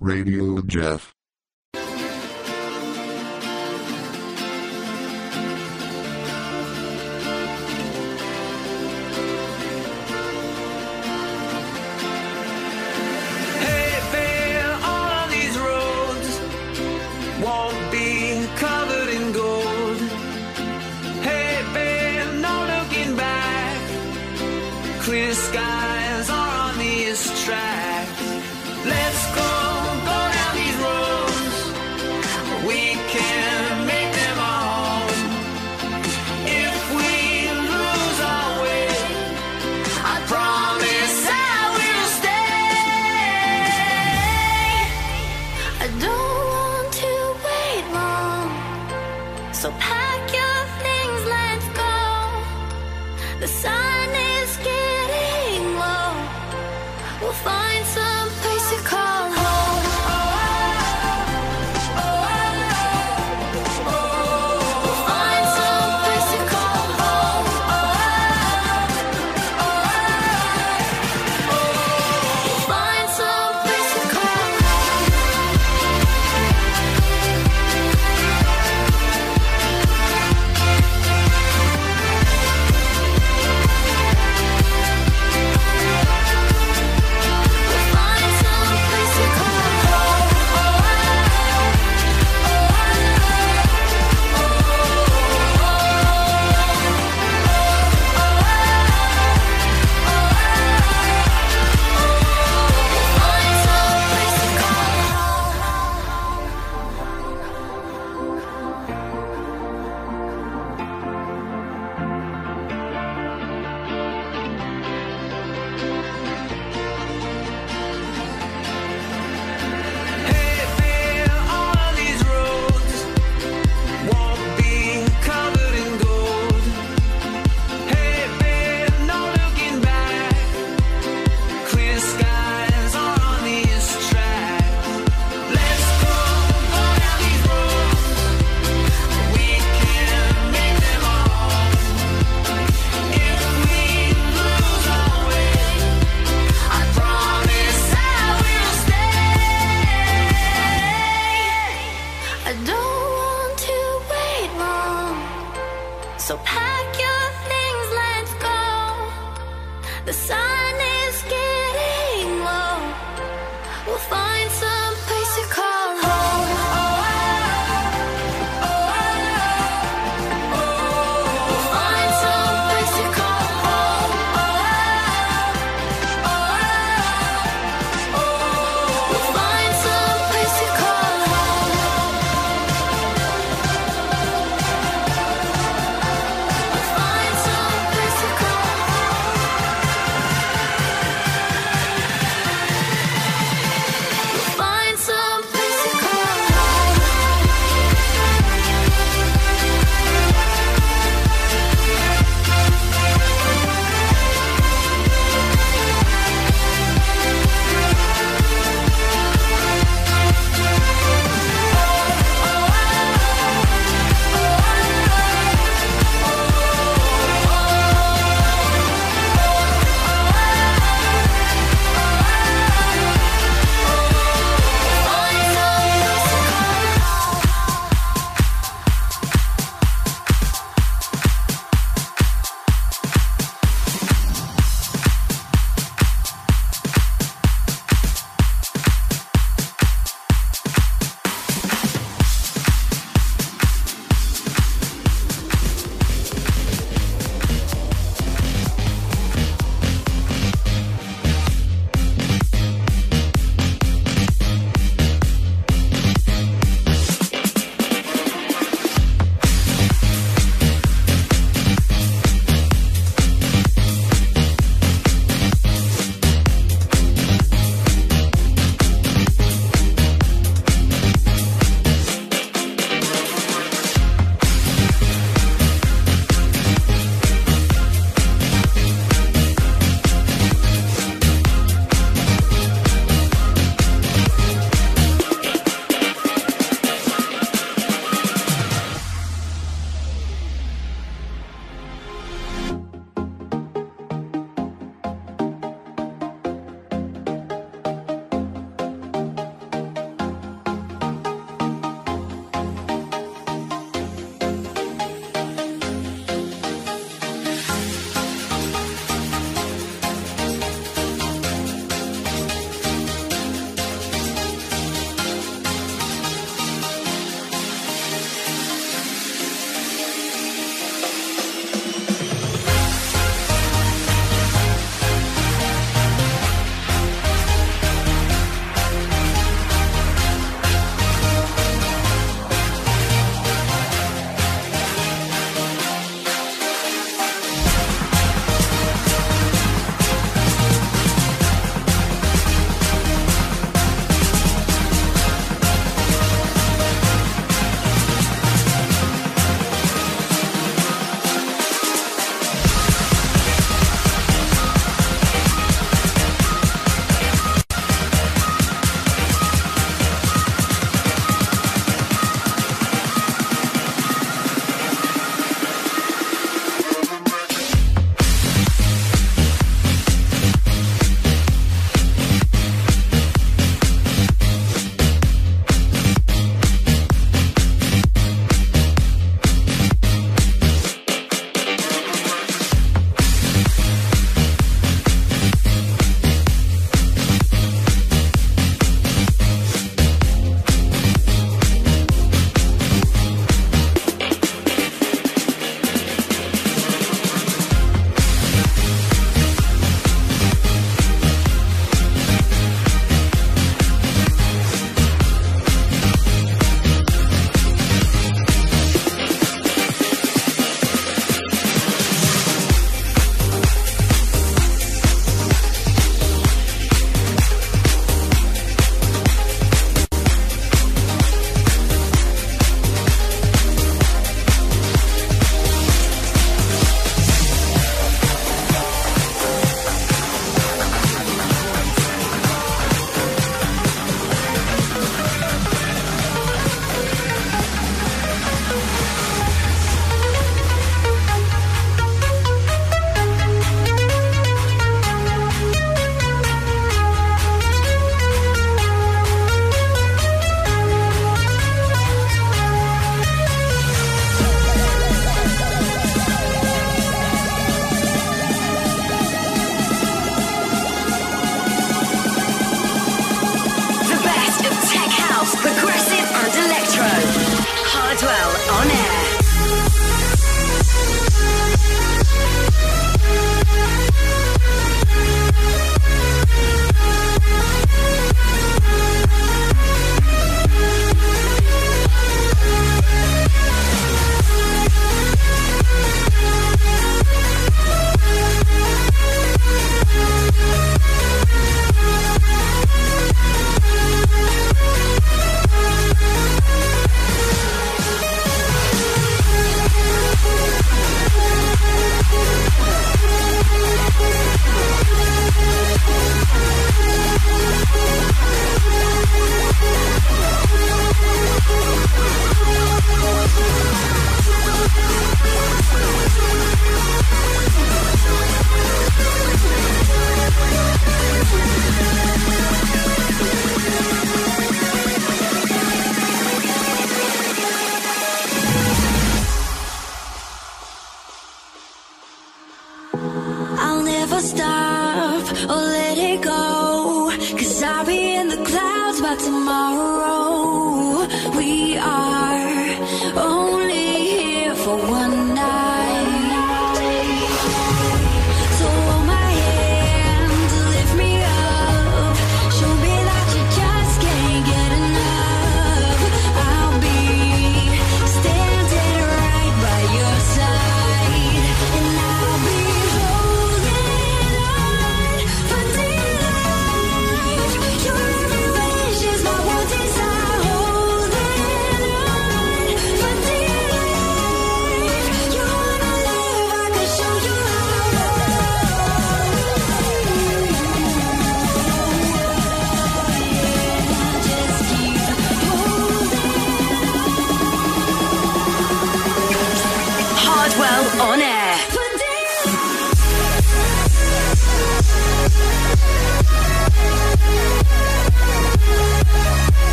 Radio Jeff.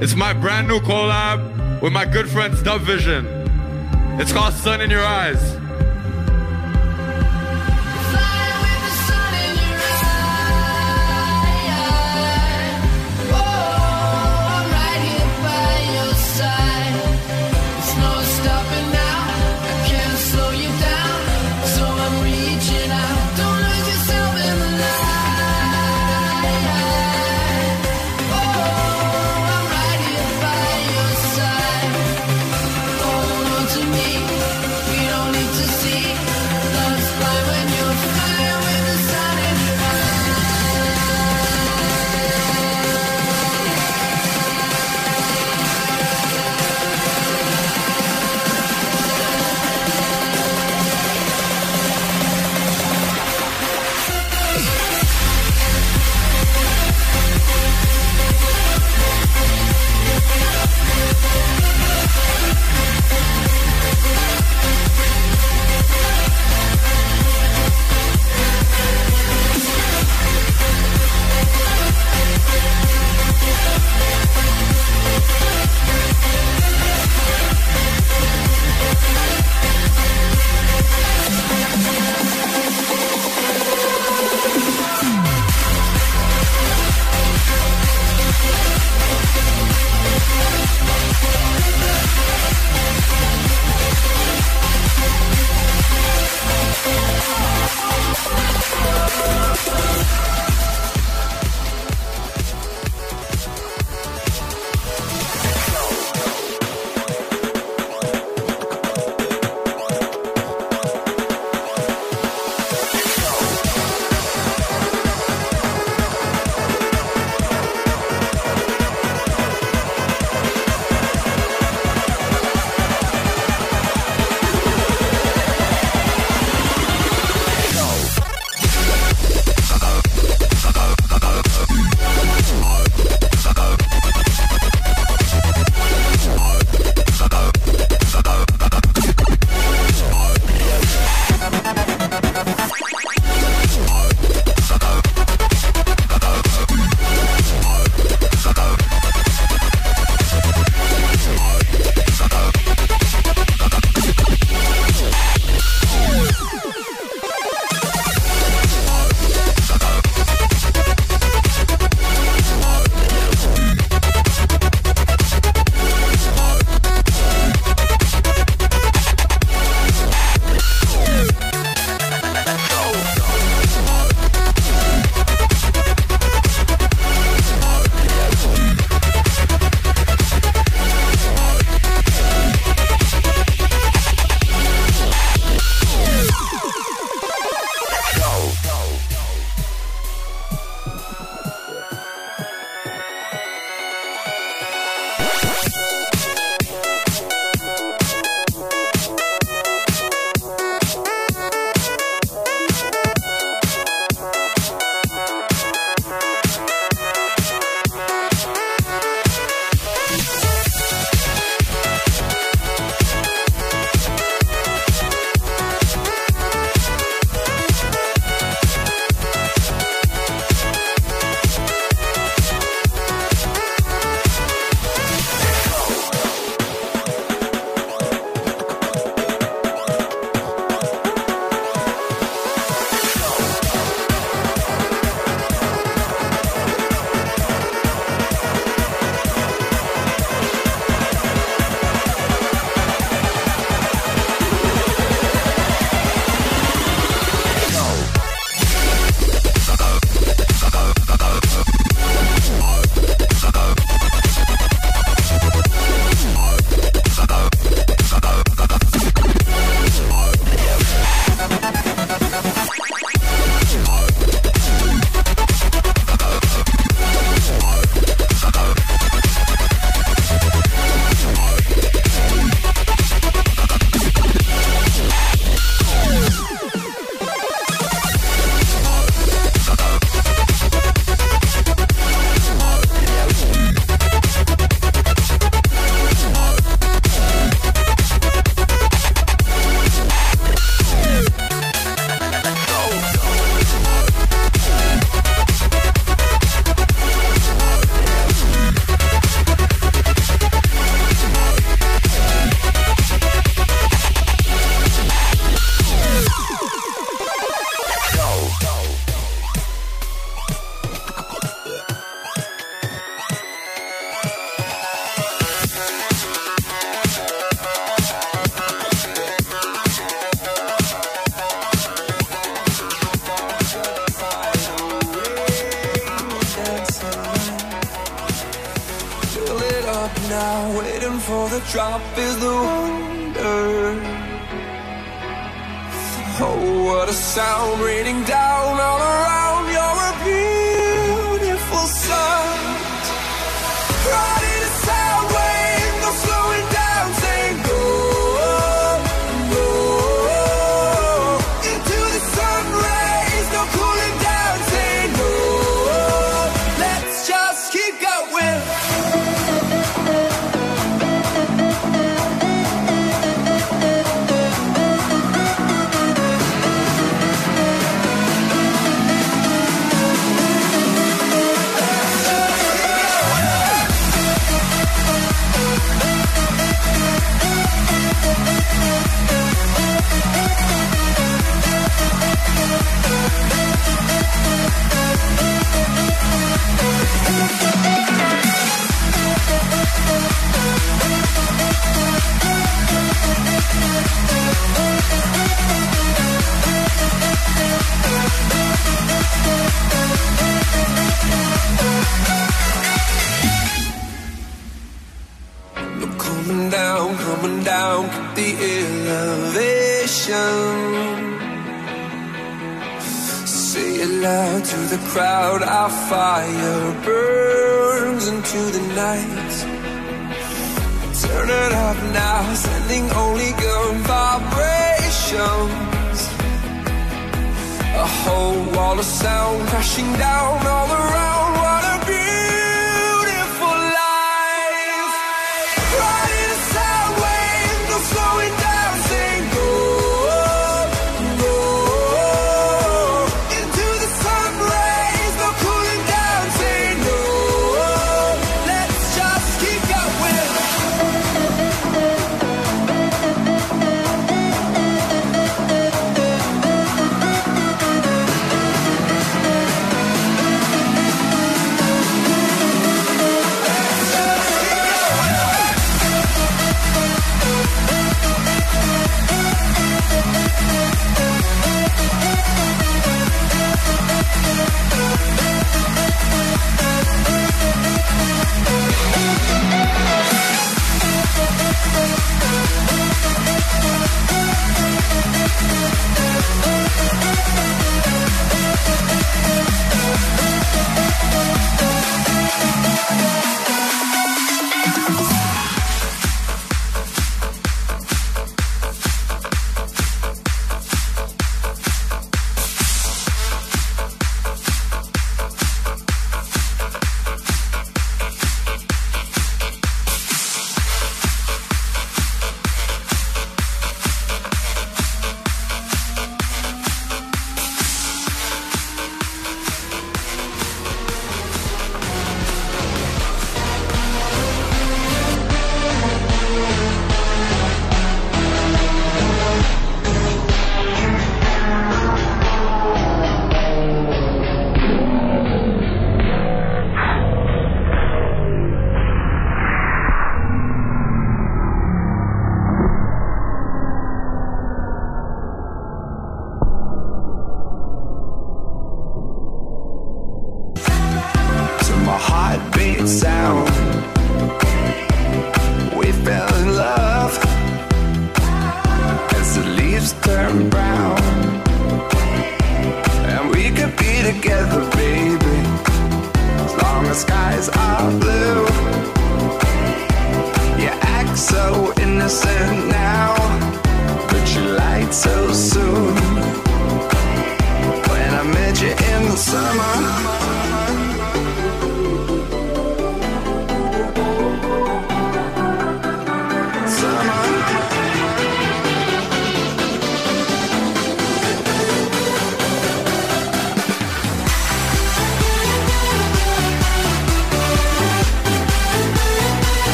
It's my brand new collab with my good friends Dub Vision. It's called Sun in Your Eyes.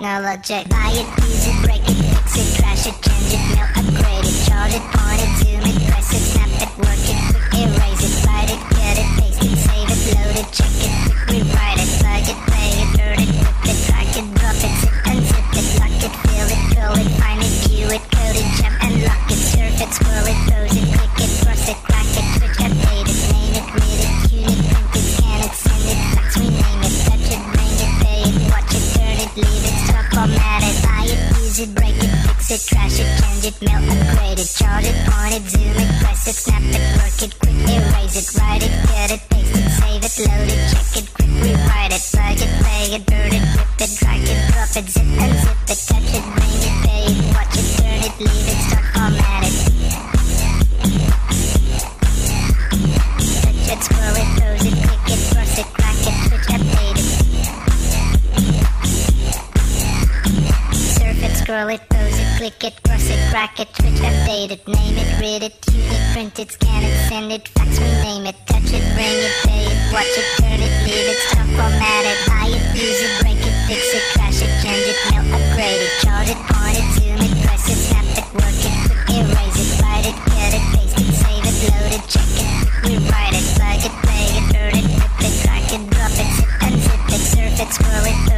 Now I'll check. Buy it, use it, break it, fix it, crash it, change it, melt Exploring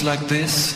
like this.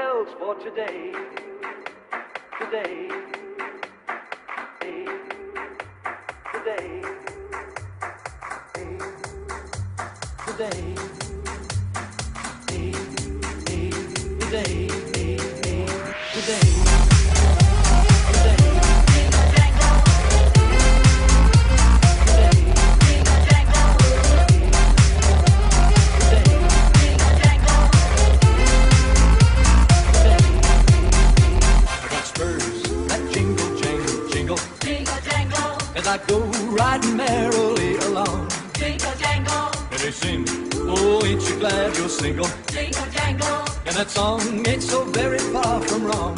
else for today. Today. Today. Today. Today. Today. Today. Today. I go riding merrily along. Jingle jangle. And they sing, oh, ain't you glad you're single? Jingle jangle. And that song ain't so very far from wrong.